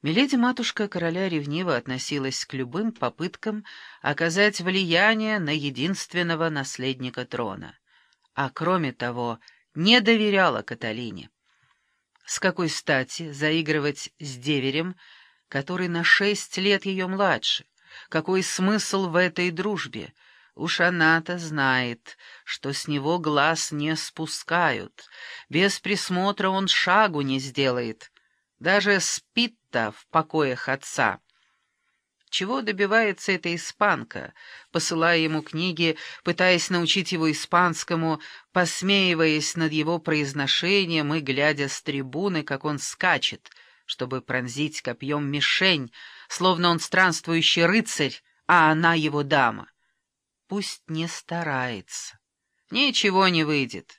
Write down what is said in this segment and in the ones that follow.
Миледи-матушка короля ревниво относилась к любым попыткам оказать влияние на единственного наследника трона, а кроме того не доверяла Каталине. С какой стати заигрывать с деверем, который на шесть лет ее младше? Какой смысл в этой дружбе? Уж она-то знает, что с него глаз не спускают, без присмотра он шагу не сделает — даже спит-то в покоях отца. Чего добивается эта испанка, посылая ему книги, пытаясь научить его испанскому, посмеиваясь над его произношением и глядя с трибуны, как он скачет, чтобы пронзить копьем мишень, словно он странствующий рыцарь, а она его дама. Пусть не старается. Ничего не выйдет.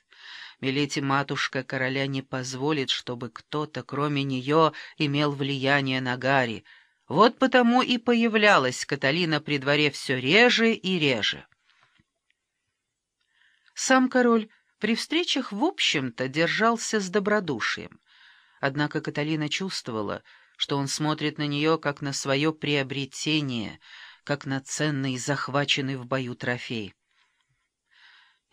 Милети-матушка короля не позволит, чтобы кто-то, кроме нее, имел влияние на Гарри. Вот потому и появлялась Каталина при дворе все реже и реже. Сам король при встречах, в общем-то, держался с добродушием. Однако Каталина чувствовала, что он смотрит на нее как на свое приобретение, как на ценный захваченный в бою трофей.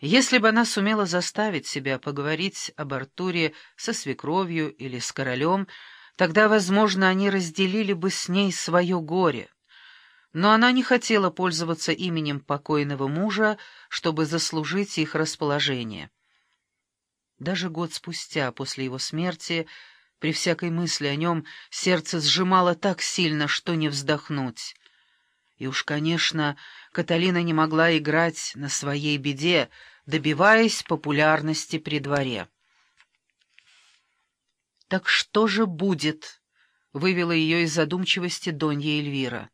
Если бы она сумела заставить себя поговорить об Артуре со свекровью или с королем, тогда, возможно, они разделили бы с ней свое горе. Но она не хотела пользоваться именем покойного мужа, чтобы заслужить их расположение. Даже год спустя, после его смерти, при всякой мысли о нем, сердце сжимало так сильно, что не вздохнуть. И уж, конечно, Каталина не могла играть на своей беде, добиваясь популярности при дворе. «Так что же будет?» — вывела ее из задумчивости Донья Эльвира.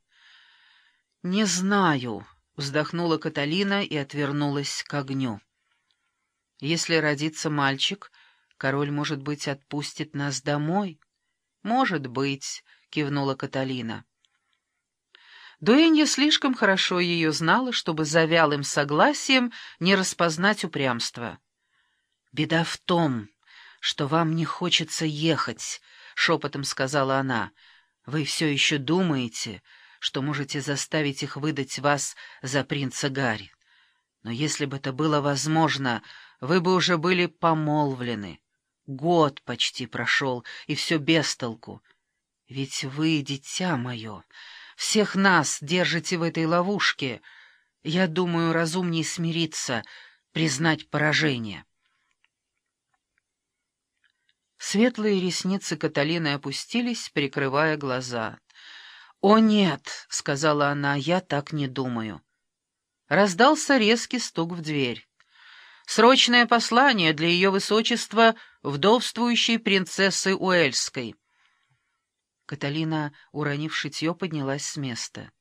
«Не знаю», — вздохнула Каталина и отвернулась к огню. «Если родится мальчик, король, может быть, отпустит нас домой?» «Может быть», — кивнула Каталина. Дуэнья слишком хорошо ее знала, чтобы за вялым согласием не распознать упрямство. «Беда в том, что вам не хочется ехать», — шепотом сказала она. «Вы все еще думаете, что можете заставить их выдать вас за принца Гарри. Но если бы это было возможно, вы бы уже были помолвлены. Год почти прошел, и все без толку. Ведь вы, дитя мое...» Всех нас держите в этой ловушке. Я думаю, разумнее смириться, признать поражение. Светлые ресницы Каталины опустились, прикрывая глаза. «О, нет!» — сказала она, — «я так не думаю». Раздался резкий стук в дверь. «Срочное послание для ее высочества, вдовствующей принцессы Уэльской». Каталина, уронив шитье, поднялась с места.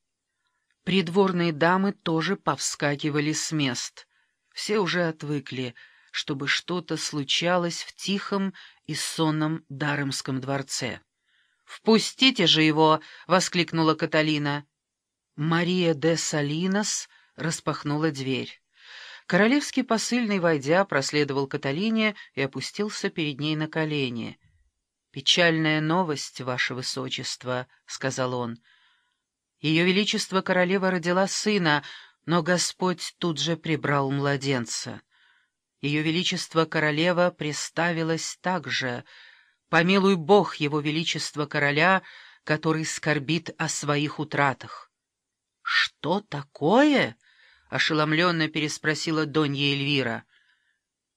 Придворные дамы тоже повскакивали с мест. Все уже отвыкли, чтобы что-то случалось в тихом и сонном Даремском дворце. «Впустите же его!» — воскликнула Каталина. Мария де Салинос распахнула дверь. Королевский посыльный, войдя, проследовал Каталине и опустился перед ней на колени — «Печальная новость, ваше высочество», — сказал он. «Ее величество королева родила сына, но Господь тут же прибрал младенца. Ее величество королева приставилась также. Помилуй Бог его величество короля, который скорбит о своих утратах». «Что такое?» — ошеломленно переспросила Донья Эльвира.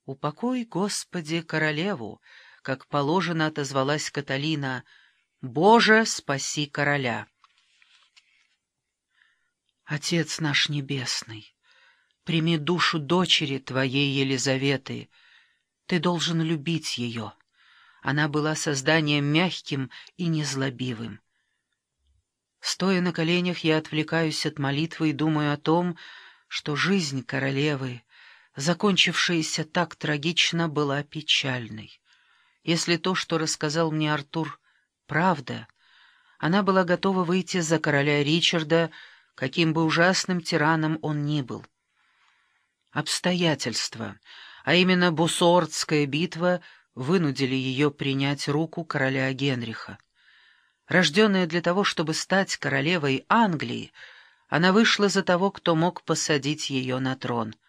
«Упокой, Господи, королеву!» Как положено отозвалась Каталина. «Боже, спаси короля!» Отец наш небесный, прими душу дочери твоей Елизаветы. Ты должен любить ее. Она была созданием мягким и незлобивым. Стоя на коленях, я отвлекаюсь от молитвы и думаю о том, что жизнь королевы, закончившаяся так трагично, была печальной. Если то, что рассказал мне Артур, правда, она была готова выйти за короля Ричарда, каким бы ужасным тираном он ни был. Обстоятельства, а именно Бусордская битва, вынудили ее принять руку короля Генриха. Рожденная для того, чтобы стать королевой Англии, она вышла за того, кто мог посадить ее на трон —